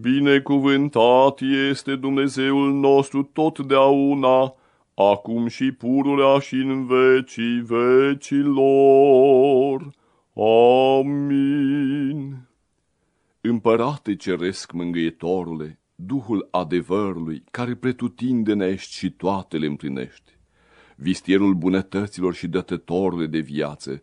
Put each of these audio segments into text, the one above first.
Binecuvântat este Dumnezeul nostru totdeauna, acum și pururea și în vecii vecilor. Amin. Împărate ceresc mângâietorule, Duhul adevărului, care pretutindene ești și toate le împlinești, vistierul bunătăților și dătătorule de viață,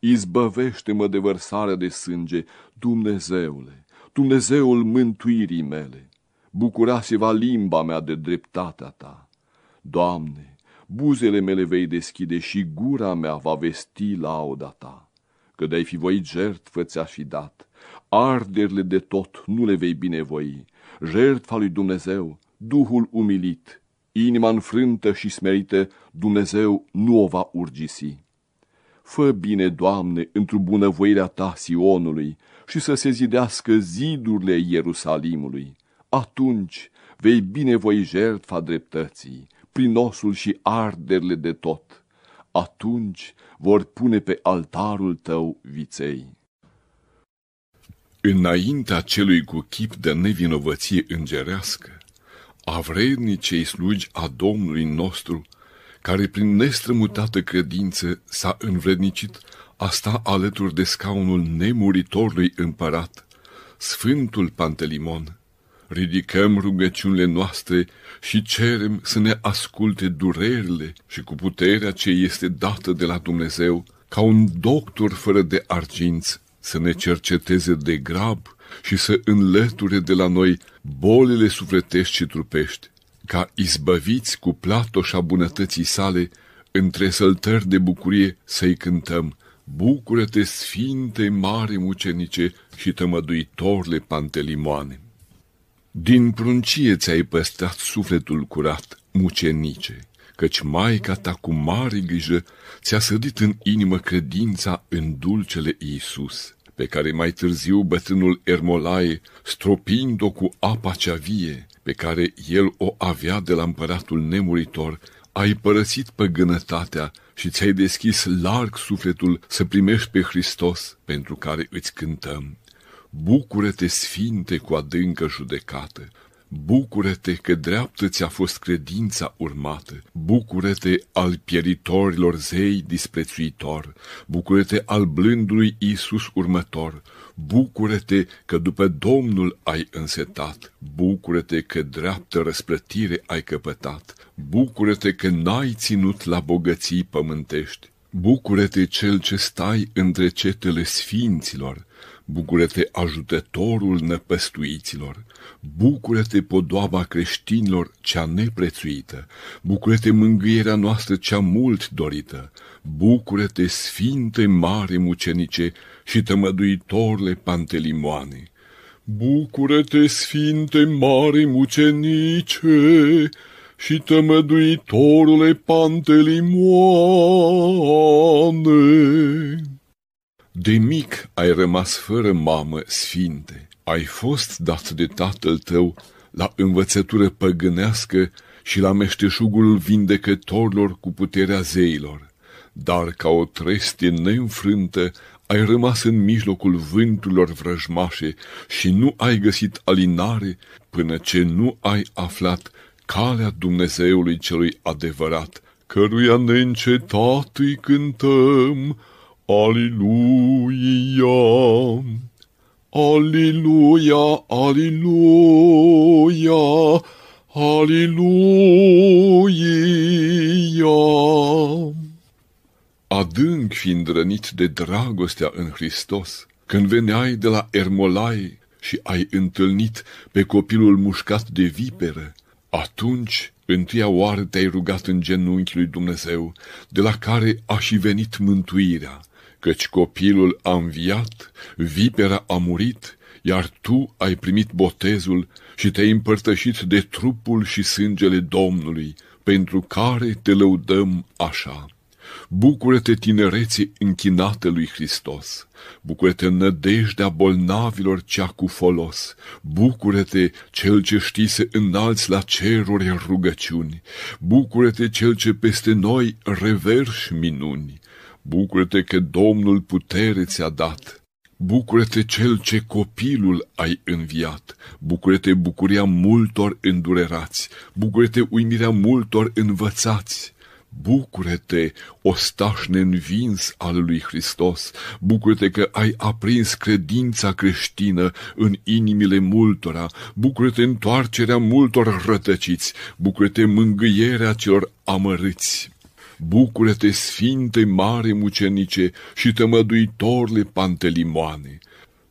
izbăvește-mă de vărsarea de sânge, Dumnezeule, Dumnezeul mântuirii mele, bucura-se va limba mea de dreptatea ta. Doamne, buzele mele vei deschide și gura mea va vesti lauda ta, că de-ai fi voit jertfă ți-aș fi dat, arderile de tot nu le vei binevoi, jertfa lui Dumnezeu, Duhul umilit, inima înfrântă și smerită, Dumnezeu nu o va urgisi. Fă bine, Doamne, într-o bunăvoirea Ta Sionului și să se zidească zidurile Ierusalimului. Atunci vei binevoi jertfa dreptății, prin osul și arderile de tot. Atunci vor pune pe altarul Tău viței. Înaintea celui cu chip de nevinovăție îngerească, a vrednicei slugi a Domnului nostru, care prin nestrămutată credință s-a învrednicit a sta alături de scaunul nemuritorului împărat, Sfântul Pantelimon, ridicăm rugăciunile noastre și cerem să ne asculte durerile și cu puterea ce este dată de la Dumnezeu, ca un doctor fără de arginți, să ne cerceteze de grab și să înlăture de la noi bolile sufletești și trupești, ca izbăviți cu platoșa bunătății sale, între săltări de bucurie să-i cântăm, Bucură-te, Sfinte Mare Mucenice și tămăduitorle Pantelimoane! Din pruncie ți-ai păstrat sufletul curat, mucenice, căci Maica ta cu mare grijă ți-a sădit în inimă credința în dulcele Iisus, pe care mai târziu bătrânul Ermolae, stropind-o cu apa cea vie, pe care el o avea de la împăratul nemuritor, ai părăsit păgânătatea și ți-ai deschis larg sufletul să primești pe Hristos, pentru care îți cântăm. Bucură-te, Sfinte, cu adâncă judecată! Bucură-te că dreaptă ți-a fost credința urmată, bucură-te al pieritorilor zei disprețuitor, bucură-te al blândului Iisus următor, bucură-te că după Domnul ai însetat, bucură-te că dreaptă răsplătire ai căpătat, bucură-te că n-ai ținut la bogății pământești, bucură-te cel ce stai între cetele sfinților, Bucură-te ajutătorul năpăstuiților, bucură-te podoaba creștinilor cea neprețuită, bucură-te mângâierea noastră cea mult dorită, bucură-te sfinte mare mucenice și tămăduitorle pantelimoane. Bucură-te sfinte mare mucenice și tămăduitorule pantelimoane. De mic ai rămas fără mamă sfinte, ai fost dat de tatăl tău la învățătură păgânească și la meșteșugul vindecătorilor cu puterea zeilor, dar ca o trestie neînfrântă ai rămas în mijlocul vânturilor vrăjmașe și nu ai găsit alinare până ce nu ai aflat calea Dumnezeului celui adevărat, căruia neîncetat îi cântăm, Aleluia! Aleluia, aleluia, aleluia. Adânc fiind rănit de dragostea în Hristos, când veneai de la Ermolai și ai întâlnit pe copilul mușcat de viperă, atunci întâia oară te-ai rugat în genunchi lui Dumnezeu, de la care a și venit mântuirea căci copilul a înviat, vipera a murit, iar tu ai primit botezul și te-ai împărtășit de trupul și sângele Domnului, pentru care te lăudăm așa. Bucură-te tinerețe închinată lui Hristos, bucură-te nădejdea bolnavilor cea cu folos, bucură-te cel ce știi să înalți la ceruri rugăciuni, bucură-te cel ce peste noi reverși minuni, Bucură-te că Domnul putere ți-a dat. Bucură-te cel ce copilul ai înviat. Bucură-te bucuria multor îndurerați. Bucură-te uimirea multor învățați. Bucură-te, ostaș neînvins al lui Hristos, bucură-te că ai aprins credința creștină în inimile multora, bucură-te întoarcerea multor rătăciți, bucură-te mângâierea celor amărâți. Bucură-te, Sfinte Mare Mucenice și tămăduitorle Pantelimoane!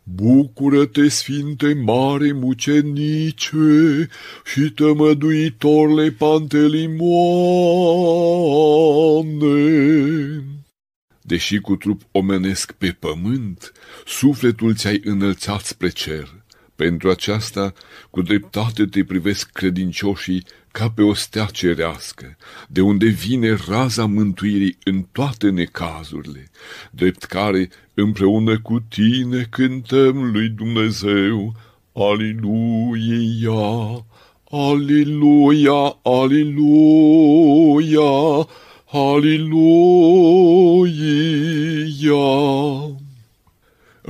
Bucură-te, Sfinte Mare Mucenice și tămăduitorle Pantelimoane! Deși cu trup omenesc pe pământ, sufletul ți-ai înălțat spre cer. Pentru aceasta, cu dreptate te privesc credincioșii ca pe o stea cerească, de unde vine raza mântuirii în toate necazurile, drept care împreună cu tine cântăm lui Dumnezeu, Aliluia, Aliluia, Aliluia, Aliluia.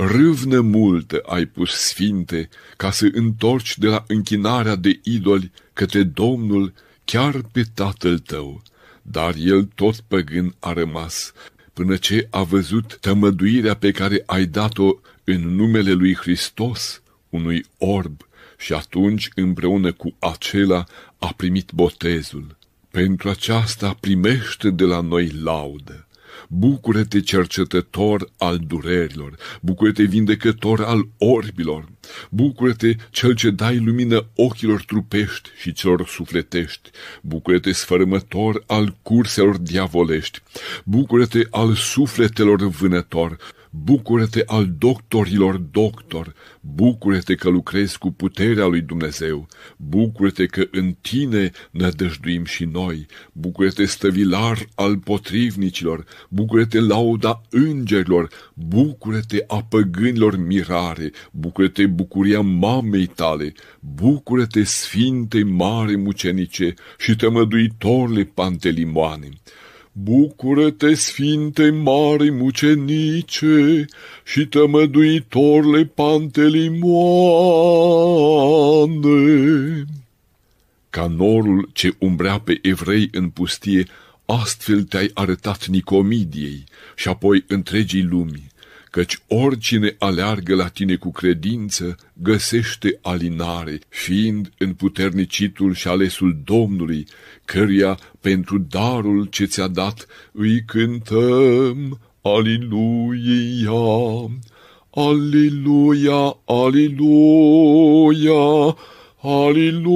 Râvnă multă ai pus, sfinte, ca să întorci de la închinarea de idoli către Domnul, chiar pe tatăl tău. Dar el tot păgân a rămas, până ce a văzut tămăduirea pe care ai dat-o în numele lui Hristos, unui orb, și atunci împreună cu acela a primit botezul. Pentru aceasta primește de la noi laudă. Bucură-te cercetător al durerilor, bucură-te vindecător al orbilor, bucură-te cel ce dai lumină ochilor trupești și celor sufletești, bucură-te sfărâmător al curselor diavolești, bucură-te al sufletelor vânător, Bucură-te al doctorilor doctor, bucură-te că lucrezi cu puterea lui Dumnezeu, bucură-te că în tine nădăjduim și noi, bucură-te stăvilar al potrivnicilor, bucură-te lauda îngerilor, bucură-te a păgânilor mirare, bucură-te bucuria mamei tale, bucură-te sfinte mare mucenice și tămăduitorle pantelimoane. Bucură-te, Sfinte Mare Mucenice și tămăduitorle pantelimoane! Ca norul ce umbrea pe evrei în pustie, astfel te-ai arătat Nicomidiei și apoi întregii lumii căci oricine aleargă la tine cu credință găsește alinare, fiind în puternicitul și alesul Domnului, căruia pentru darul ce ți-a dat îi cântăm, Aliluia, Aliluia, Aliluia, Aliluia.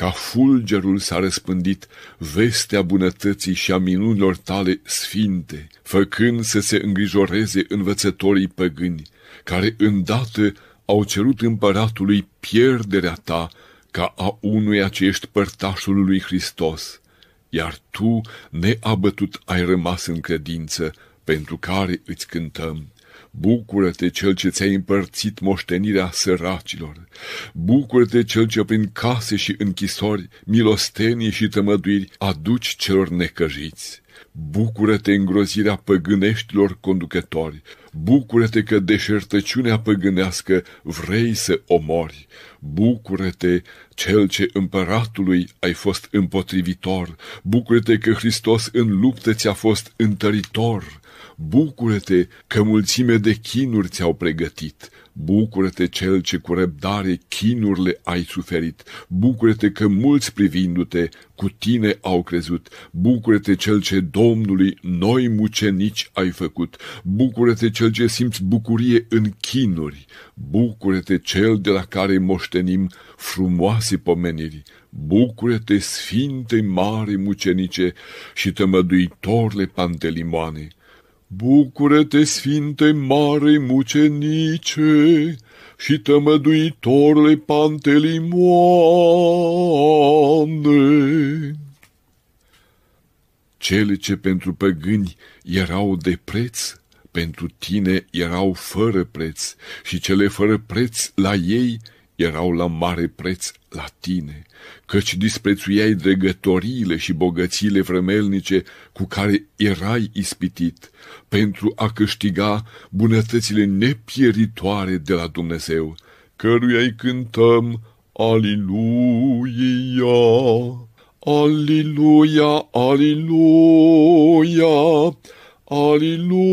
Ca fulgerul s-a răspândit vestea bunătății și a minunilor tale sfinte, făcând să se îngrijoreze învățătorii păgâni, care îndată au cerut împăratului pierderea ta ca a unuia ce ești părtașul lui Hristos, iar tu, neabătut, ai rămas în credință, pentru care îți cântăm. Bucură-te cel ce ți-ai împărțit moștenirea săracilor. Bucură-te cel ce prin case și închisori, milostenie și tămăduiri aduci celor necăjiți. Bucură-te îngrozirea păgâneștilor conducători, bucură-te că deșertăciunea păgânească vrei să omori, bucură-te cel ce împăratului ai fost împotrivitor, bucură-te că Hristos în luptă ți-a fost întăritor, Bucură-te că mulțime de chinuri ți-au pregătit. Bucură-te cel ce cu răbdare chinurile ai suferit. Bucură-te că mulți privindu-te cu tine au crezut. Bucură-te cel ce Domnului noi mucenici ai făcut. Bucură-te cel ce simți bucurie în chinuri. Bucură-te cel de la care moștenim frumoase pomeniri. Bucură-te, sfinte mare mucenice și tămăduitorle pantelimoane. Bucură-te, Sfinte Mare Mucenice și tămăduitorle pantelimoane! Cele ce pentru păgâni erau de preț, pentru tine erau fără preț și cele fără preț la ei erau la mare preț la tine, căci disprețuiai dregătoriile și bogățiile vremelnice cu care erai ispitit, pentru a câștiga bunătățile nepieritoare de la Dumnezeu, căruia-i cântăm Aliluia, Aliluia, Aliluia, Aliluia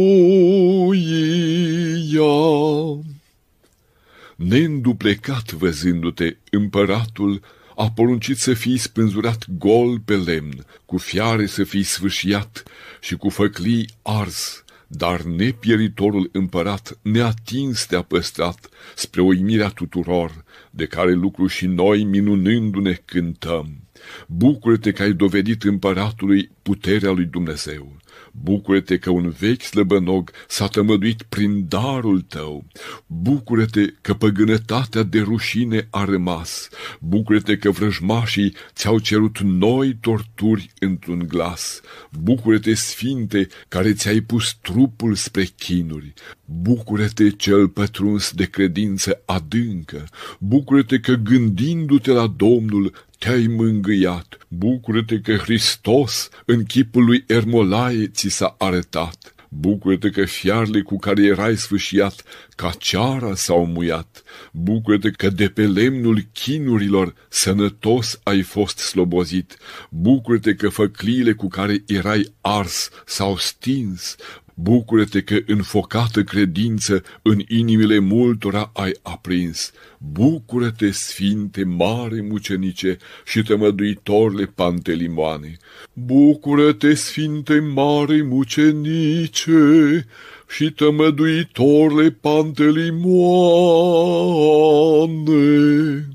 neînduplecat văzându-te, împăratul a poruncit să fii spânzurat gol pe lemn, cu fiare să fii sfâșiat și cu făclii ars, dar nepieritorul împărat neatins te-a păstrat spre uimirea tuturor, de care lucru și noi minunându-ne cântăm. Bucură-te că ai dovedit împăratului puterea lui Dumnezeu. Bucură-te că un vechi slăbănog s-a tămăduit prin darul tău. Bucură-te că păgânătatea de rușine a rămas. Bucură-te că vrăjmașii ți-au cerut noi torturi într-un glas. Bucură-te, Sfinte, care ți-ai pus trupul spre chinuri. Bucură-te, cel pătruns de credință adâncă. Bucură-te că gândindu-te la Domnul te-ai mângâiat, bucură-te că Hristos în chipul lui Ermolaie ți s-a arătat. Bucură-te că fiarele cu care erai sfâșiat, ca ceara s-au muiat. Bucură-te că de pe lemnul chinurilor sănătos ai fost slobozit. Bucură-te că făcliile cu care erai ars s-au stins. Bucură-te că în focată credință în inimile multora ai aprins. Bucură-te, Sfinte, mare mucenice și tămăduitorle pantelimoane. Bucură-te, Sfinte, mare mucenice și tămăduitorle pantelimoane.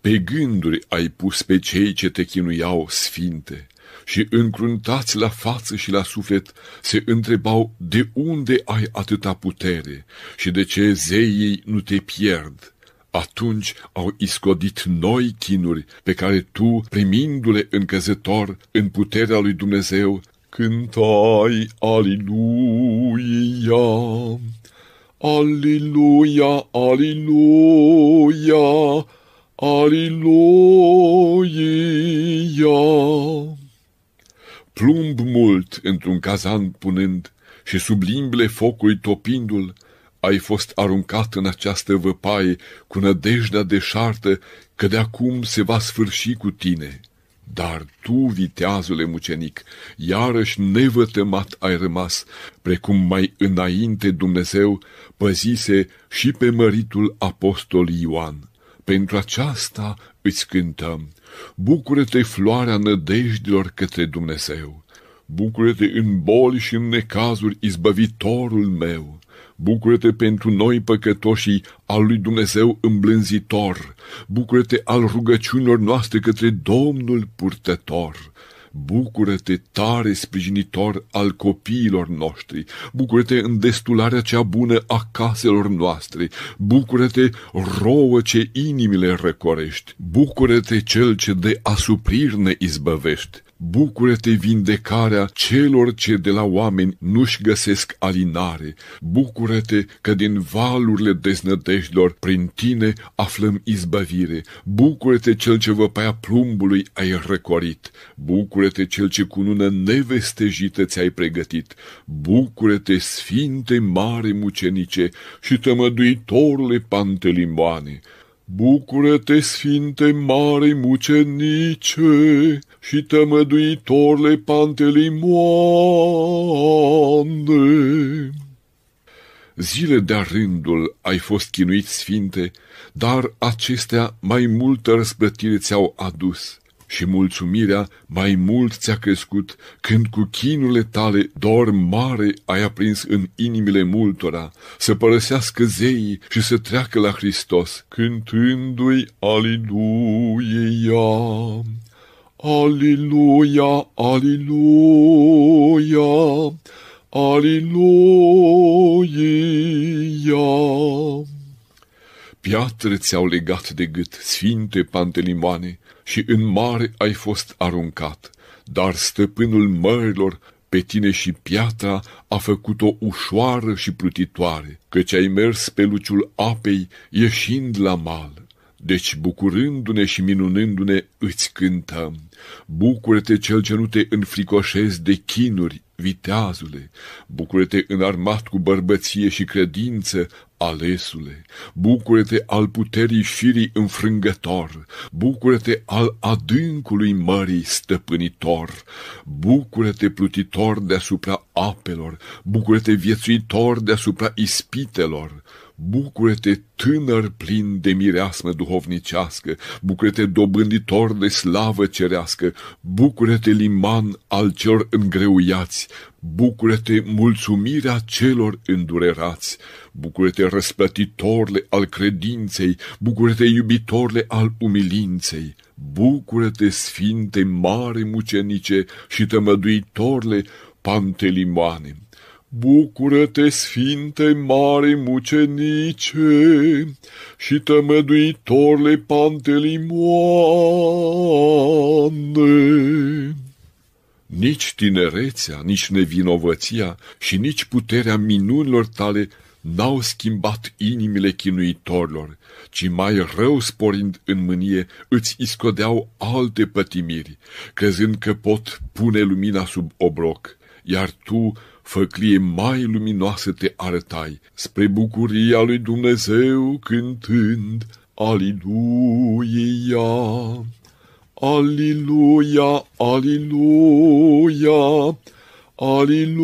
Pe gânduri ai pus pe cei ce te chinuiau, Sfinte, și încruntați la față și la suflet se întrebau de unde ai atâta putere? Și de ce zeii nu te pierd. Atunci au iscodit noi chinuri pe care tu, primindu-le încăzător în puterea lui Dumnezeu, cântai Aliluia, Aliluia, Aliluia, Aliluia plumb mult într-un cazan punând și sub limbile focului topindu-l, ai fost aruncat în această văpaie cu nădejdea deșartă că de acum se va sfârși cu tine. Dar tu, viteazule mucenic, iarăși nevătămat ai rămas, precum mai înainte Dumnezeu păzise și pe măritul apostol Ioan. Pentru aceasta îți cântăm. Bucură-te, floarea nădejdilor către Dumnezeu. Bucură-te în boli și în necazuri, izbăvitorul meu. Bucură-te pentru noi păcătoșii al lui Dumnezeu îmblânzitor. Bucură-te al rugăciunilor noastre către Domnul purtător. Bucură-te tare sprijinitor al copiilor noștri, bucură-te în destularea cea bună a caselor noastre, bucură-te rouă ce inimile răcorești, bucură-te cel ce de asupriri ne izbăvești, Bucură-te vindecarea celor ce de la oameni nu-și găsesc alinare. Bucură-te că din valurile deznădejdilor prin tine aflăm izbăvire. Bucură-te cel ce văpaia plumbului ai răcorit. Bucură-te cel ce cu nună nevestejită ți-ai pregătit. Bucură-te, sfinte mare mucenice și tămăduitorule pantelimoane. Bucură-te, Sfinte Mare Mucenice și tămăduitorle Pantelimoane! Zile de-a rândul ai fost chinuit, Sfinte, dar acestea mai multă răsplătire ți-au adus și mulțumirea mai mult ți-a crescut când cu chinurile tale dor mare ai aprins în inimile multora, să părăsească zeii și să treacă la Hristos, cântându-i Aliluia. Aliluia, Aliluia, Aliluia. Piatră ți-au legat de gât, sfinte pantelimoane, și în mare ai fost aruncat, dar stăpânul mărilor pe tine și piatra a făcut-o ușoară și plutitoare, căci ai mers pe luciul apei ieșind la mal. Deci, bucurându-ne și minunându-ne, îți cântăm. Bucură-te cel ce nu te înfricoșezi de chinuri, viteazule. Bucură-te înarmat cu bărbăție și credință, alesule. Bucură-te al puterii firii înfrângător. Bucură-te al adâncului mării stăpânitor. Bucură-te plutitor deasupra apelor. Bucură-te viețuitor deasupra ispitelor. Bucură-te, tânăr plin de mireasmă duhovnicească, bucură-te, dobânditor de slavă cerească, bucură-te, liman al celor îngreuiați, bucură-te, mulțumirea celor îndurerați, bucură-te, răsplătitorle al credinței, bucură-te, iubitorle al umilinței, bucură-te, sfinte mare mucenice și tămăduitorle pantelimoane. Bucură-te, Sfinte Mare Mucenice și tămăduitorle pantelimoane! Nici tinerețea, nici nevinovăția și nici puterea minunilor tale n-au schimbat inimile chinuitorilor, ci mai rău sporind în mânie, îți iscodeau alte pătimiri, crezând că pot pune lumina sub obroc, iar tu, făclie mai luminoasă te arătai, spre bucuria lui Dumnezeu cântând, Aliluia! Aliluia, aliluia, aliluia.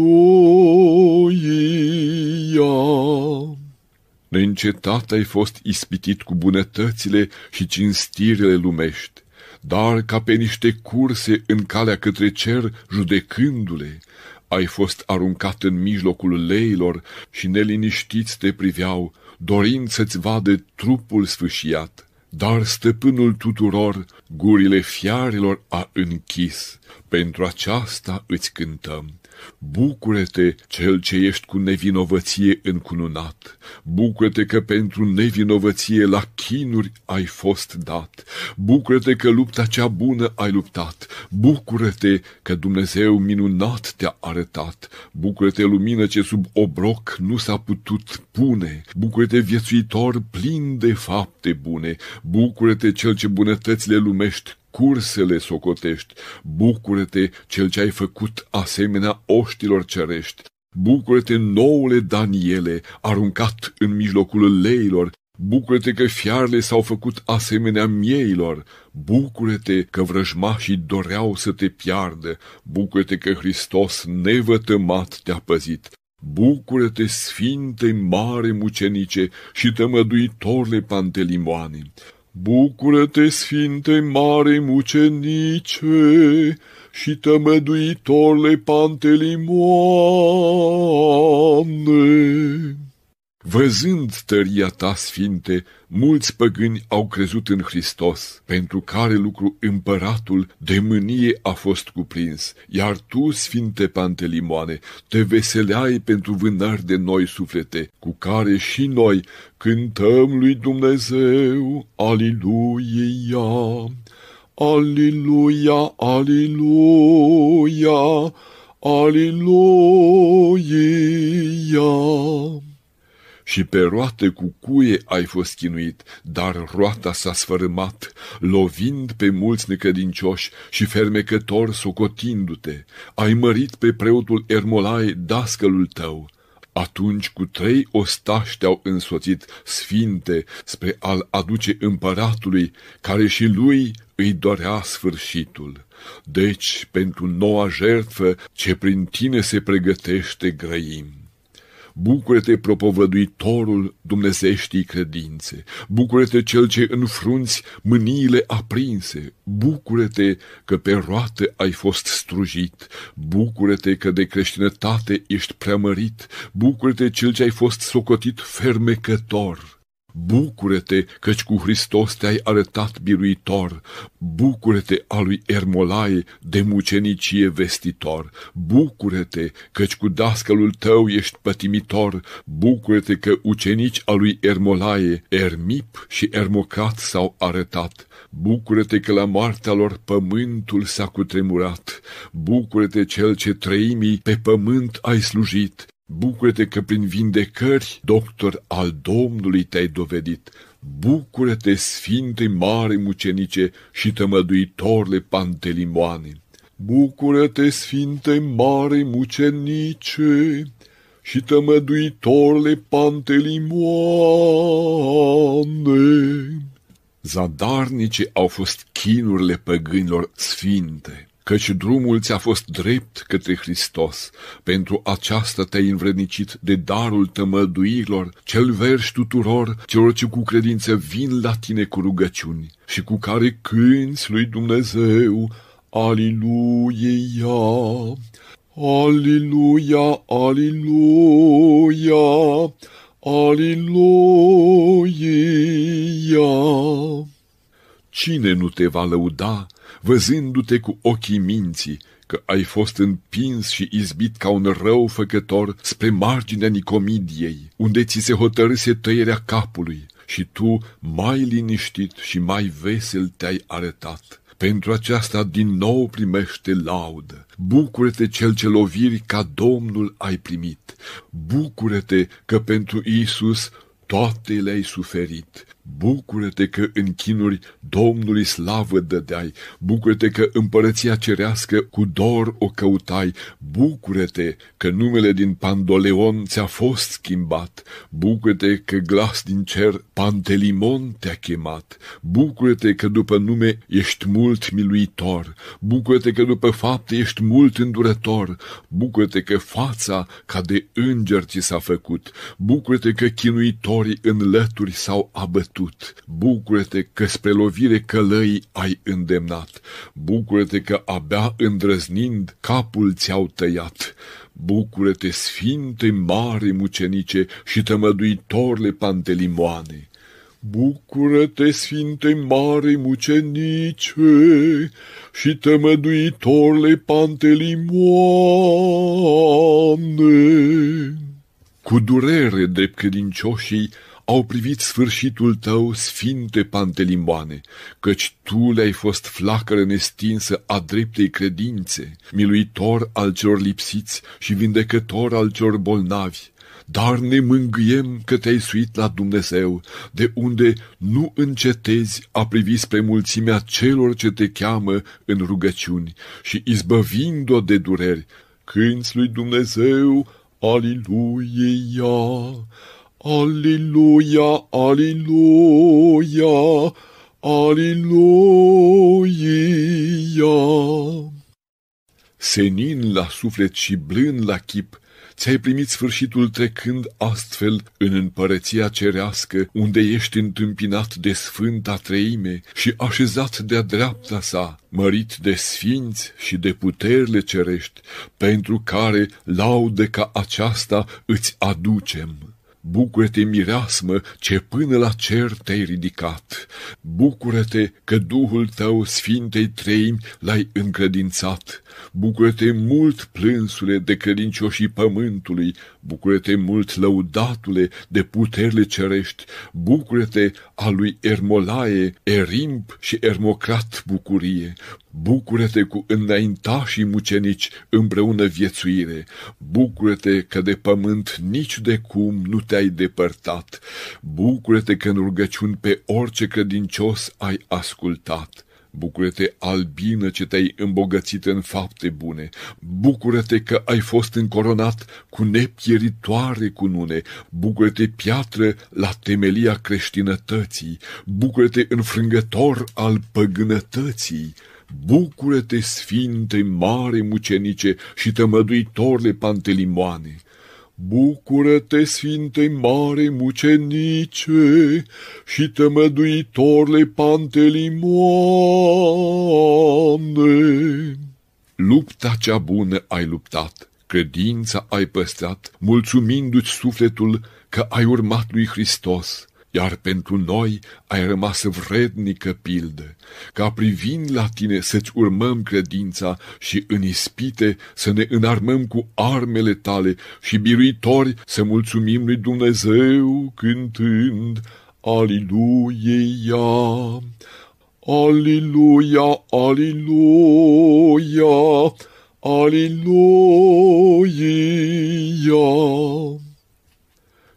Neîncetat ai fost ispitit cu bunătățile și cinstirile lumești, dar ca pe niște curse în calea către cer, judecându-le, ai fost aruncat în mijlocul leilor și neliniștiți te priveau, dorind să-ți vadă trupul sfâșiat. Dar stăpânul tuturor gurile fiarilor a închis, pentru aceasta îți cântăm. Bucură-te, cel ce ești cu nevinovăție încununat, bucură-te că pentru nevinovăție la chinuri ai fost dat, bucură-te că lupta cea bună ai luptat, bucură-te că Dumnezeu minunat te-a arătat, bucură-te lumină ce sub obroc nu s-a putut pune, bucură-te viețuitor plin de fapte bune, bucură-te cel ce bunătățile lumești cursele socotești, bucură-te cel ce ai făcut asemenea oștilor cerești, bucură-te noule Daniele, aruncat în mijlocul leilor, bucură-te că fiarele s-au făcut asemenea mieilor, bucură-te că vrăjmașii doreau să te piardă, bucură-te că Hristos nevătămat te-a păzit, Bucură-te, Sfinte mare mucenice și tămăduitorle pantelimoane! Bucură-te, Sfinte Mare Mucenice și tămăduitorle Pantelimoane! Văzând tăria ta, Sfinte, mulți păgâni au crezut în Hristos, pentru care lucru împăratul de mânie a fost cuprins, iar tu, Sfinte Pantelimoane, te veseleai pentru vânări de noi suflete, cu care și noi cântăm lui Dumnezeu, Aliluia, Aliluia, Aliluia, Aliluia și pe roate cu cuie ai fost chinuit, dar roata s-a sfărâmat, lovind pe mulți necădincioși și fermecător socotindu-te. Ai mărit pe preotul Ermolai, dascălul tău. Atunci cu trei ostași te-au însoțit sfinte spre al aduce împăratului, care și lui îi dorea sfârșitul. Deci, pentru noua jertfă ce prin tine se pregătește, grăim. Bucură-te, propovăduitorul dumnezeștii credințe, bucură-te cel ce înfrunți mâniile aprinse, bucură-te că pe roată ai fost strujit, bucură-te că de creștinătate ești preamărit, bucură-te cel ce ai fost socotit fermecător. Bucură-te, căci cu Hristos te-ai arătat biruitor, bucură-te a lui Ermolaie de mucenicie vestitor, bucură-te, căci cu dascălul tău ești pătimitor, bucură-te că ucenici a lui Ermolaie, Ermip și Ermocat s-au arătat, bucură-te că la moartea lor pământul s-a cutremurat, bucură-te cel ce trăimii pe pământ ai slujit, Bucură-te că prin vindecări, doctor al Domnului te-ai dovedit. Bucură-te, Sfinte Mare Mucenice și tămăduitorle Pantelimoane. Bucură-te, Sfinte Mare Mucenice și tămăduitorle Pantelimoane. Zadarnice au fost chinurile păgânilor sfinte căci drumul ți-a fost drept către Hristos. Pentru aceasta te-ai învrednicit de darul tămăduirilor, cel verși tuturor celor ce cu credință vin la tine cu rugăciuni și cu care cânți lui Dumnezeu, Aliluia, Aliluia, Aliluia, Aliluia. Cine nu te va lăuda văzându-te cu ochii minții, că ai fost împins și izbit ca un rău făcător spre marginea Nicomidiei, unde ți se hotărâse tăierea capului, și tu mai liniștit și mai vesel te-ai arătat pentru aceasta din nou primește laudă. Bucură-te cel ce loviri ca Domnul ai primit. Bucură-te că pentru Isus toate le-ai suferit. Bucură-te că în chinuri Domnului slavă dădeai, bucură-te că împărăția cerească cu dor o căutai, bucură-te că numele din Pandoleon ți-a fost schimbat, bucură-te că glas din cer Pantelimon te-a chemat, bucură-te că după nume ești mult miluitor, bucură-te că după fapte ești mult îndurător, bucură-te că fața ca de înger ți s-a făcut, bucură-te că chinuitorii în lături s-au abătut, bătut. Bucură-te că spre lovire călăi ai îndemnat. Bucură-te că abia îndrăznind capul ți-au tăiat. Bucură-te, sfinte mare mucenice și tămăduitorle pantelimoane. Bucură-te, Sfinte Mare Mucenice și tămăduitorle pantelimoane. Cu durere drept credincioșii au privit sfârșitul tău, sfinte pantelimoane, căci tu le-ai fost flacără nestinsă a dreptei credințe, miluitor al celor lipsiți și vindecător al celor bolnavi, dar ne mângâiem că te-ai suit la Dumnezeu, de unde nu încetezi a privi spre mulțimea celor ce te cheamă în rugăciuni și izbăvind-o de dureri, cânți lui Dumnezeu, Aliluia! Aleluia, aleluia, aleluia. Senin la suflet și blând la chip, ți-ai primit sfârșitul trecând astfel în împărăția cerească, unde ești întâmpinat de Sfânta Treime și așezat de-a dreapta sa, mărit de sfinți și de puterile cerești, pentru care laude ca aceasta îți aducem. Bucură-te, mireasmă, ce până la cer te-ai ridicat. Bucură-te că Duhul tău, Sfintei Treimi, l-ai încredințat. Bucură-te mult, plânsule, de credincioșii pământului. Bucură-te mult, lăudatule, de puterile cerești. Bucură-te a lui Ermolae, Erimp și Ermocrat bucurie. Bucură-te cu înaintașii mucenici împreună viețuire. Bucură-te că de pământ nici de cum nu te-ai depărtat. Bucură-te că în rugăciuni pe orice credincios ai ascultat. Bucură-te, albină, ce te-ai îmbogățit în fapte bune. Bucură-te că ai fost încoronat cu nepieritoare cunune. Bucură-te, piatră, la temelia creștinătății. Bucură-te, înfrângător al păgânătății. Bucură-te, sfinte, mare mucenice și tămăduitorle pantelimoane! Bucură-te, Sfinte Mare Mucenice și tămăduitorle pantelimoane! Lupta cea bună ai luptat, credința ai păstrat, mulțumindu-ți sufletul că ai urmat lui Hristos iar pentru noi ai rămas vrednică pildă, ca privind la tine să-ți urmăm credința și în ispite să ne înarmăm cu armele tale și biruitori să mulțumim lui Dumnezeu cântând Aliluia, Aliluia, Aliluia, Aliluia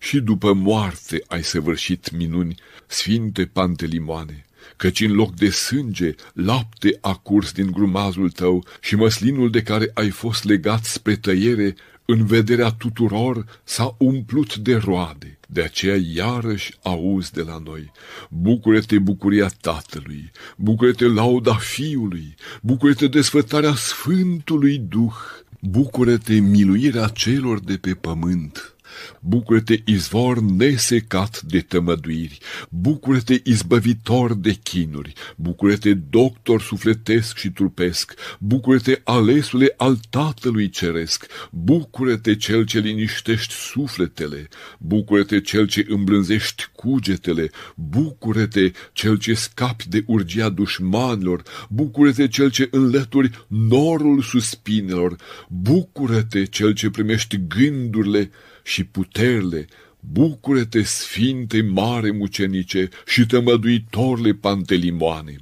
și după moarte ai săvârșit minuni, sfinte pantelimoane, căci în loc de sânge, lapte a curs din grumazul tău și măslinul de care ai fost legat spre tăiere, în vederea tuturor s-a umplut de roade. De aceea iarăși auzi de la noi. Bucură-te bucuria Tatălui, bucură-te lauda Fiului, bucură-te desfătarea Sfântului Duh, bucură-te miluirea celor de pe pământ. Bucură-te, izvor nesecat de tămăduiri, bucură-te, izbăvitor de chinuri, bucură-te, doctor sufletesc și trupesc, bucură-te, alesule al Tatălui Ceresc, bucură-te, cel ce liniștești sufletele, bucură-te, cel ce îmblânzești cugetele, bucură-te, cel ce scapi de urgia dușmanilor, bucură-te, cel ce înlături norul suspinelor, bucură-te, cel ce primești gândurile, și puterile, bucură-te, Sfinte Mare Mucenice și tămăduitorle Pantelimoane!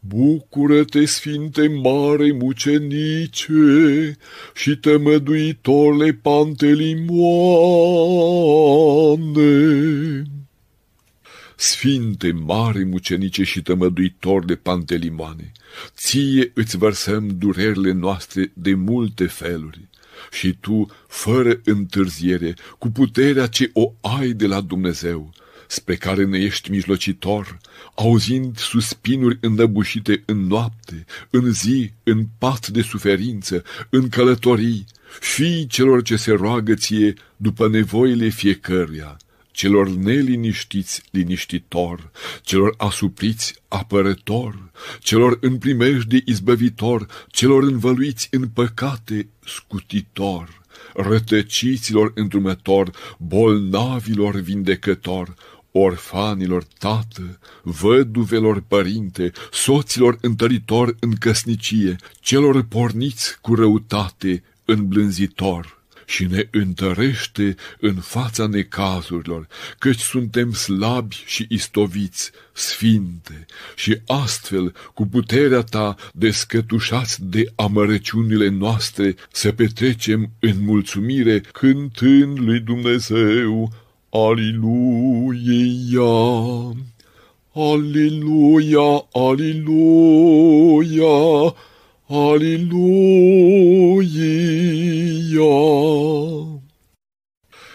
Bucură-te, Sfinte Mare Mucenice și temăduitorle Pantelimoane! Sfinte, mare mucenice și tămăduitor de pantelimoane, ție îți vărsăm durerile noastre de multe feluri și tu, fără întârziere, cu puterea ce o ai de la Dumnezeu, spre care ne ești mijlocitor, auzind suspinuri înnăbușite în noapte, în zi, în pat de suferință, în călătorii, fii celor ce se roagă ție după nevoile fiecăruia, celor neliniștiți liniștitor, celor asupriți apărător, celor în de izbăvitor, celor învăluiți în păcate scutitor, rătăciților îndrumător, bolnavilor vindecător, orfanilor tată, văduvelor părinte, soților întăritor în căsnicie, celor porniți cu răutate înblânzitor și ne întărește în fața necazurilor, căci suntem slabi și istoviți, sfinte, și astfel, cu puterea ta, descătușați de amărăciunile noastre, să petrecem în mulțumire cântând lui Dumnezeu, Aliluia! Aliluia, aliluia, Aliluia!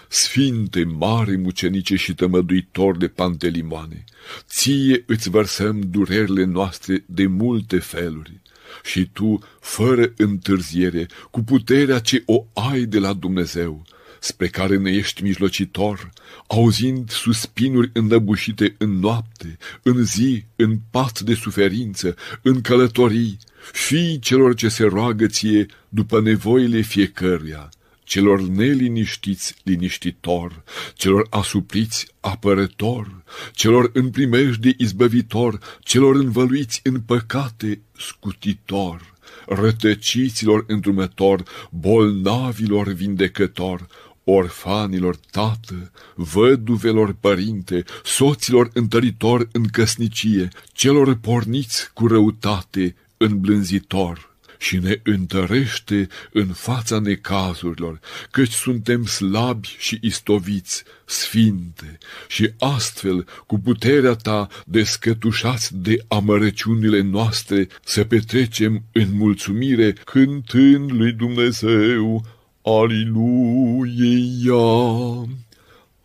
Sfinte, mare mucenice și tămăduitor de pantelimoane, ție îți vărsăm durerile noastre de multe feluri și tu, fără întârziere, cu puterea ce o ai de la Dumnezeu, spre care ne ești mijlocitor, auzind suspinuri înnăbușite în noapte, în zi, în pat de suferință, în călătorii, fii celor ce se roagă ție după nevoile fiecăruia, celor neliniștiți liniștitor, celor asupriți apărător, celor în de izbăvitor, celor învăluiți în păcate scutitor, rătăciților îndrumător, bolnavilor vindecător, orfanilor tată, văduvelor părinte, soților întăritor în căsnicie, celor porniți cu răutate înblânzitor și ne întărește în fața necazurilor, căci suntem slabi și istoviți, sfinte, și astfel, cu puterea ta, descătușați de amărăciunile noastre, să petrecem în mulțumire cântând lui Dumnezeu, Aliluia!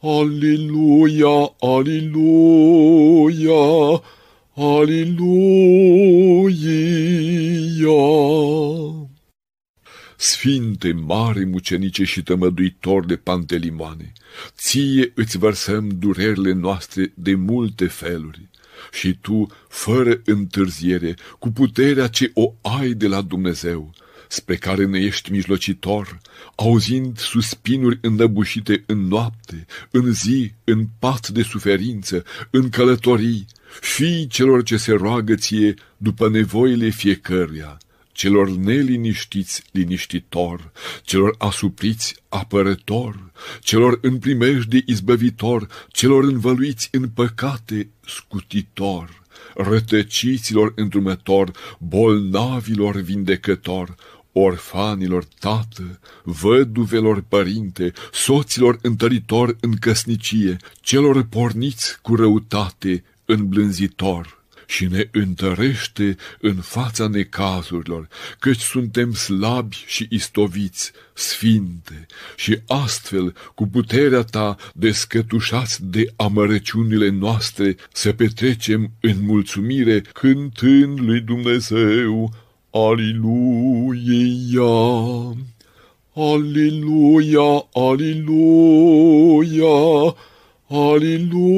Aliluia, aliluia, aliluia! Sfinte, mare mucenice și tămăduitor de pantelimoane, ție îți vărsăm durerile noastre de multe feluri și tu, fără întârziere, cu puterea ce o ai de la Dumnezeu, spre care ne ești mijlocitor, auzind suspinuri înnăbușite în noapte, în zi, în pat de suferință, în călătorii, fii celor ce se roagă ție după nevoile fiecăruia, celor neliniștiți liniștitor, celor asupriți apărător, celor în de izbăvitor, celor învăluiți în păcate scutitor rătăciților îndrumător, bolnavilor vindecător, orfanilor tată, văduvelor părinte, soților întăritor în căsnicie, celor porniți cu răutate înblânzitor și ne întărește în fața necazurilor, căci suntem slabi și istoviți, sfinte, și astfel, cu puterea ta, descătușați de amărăciunile noastre, să petrecem în mulțumire cântând lui Dumnezeu, Aliluia! Aliluia, aliluia, aliluia!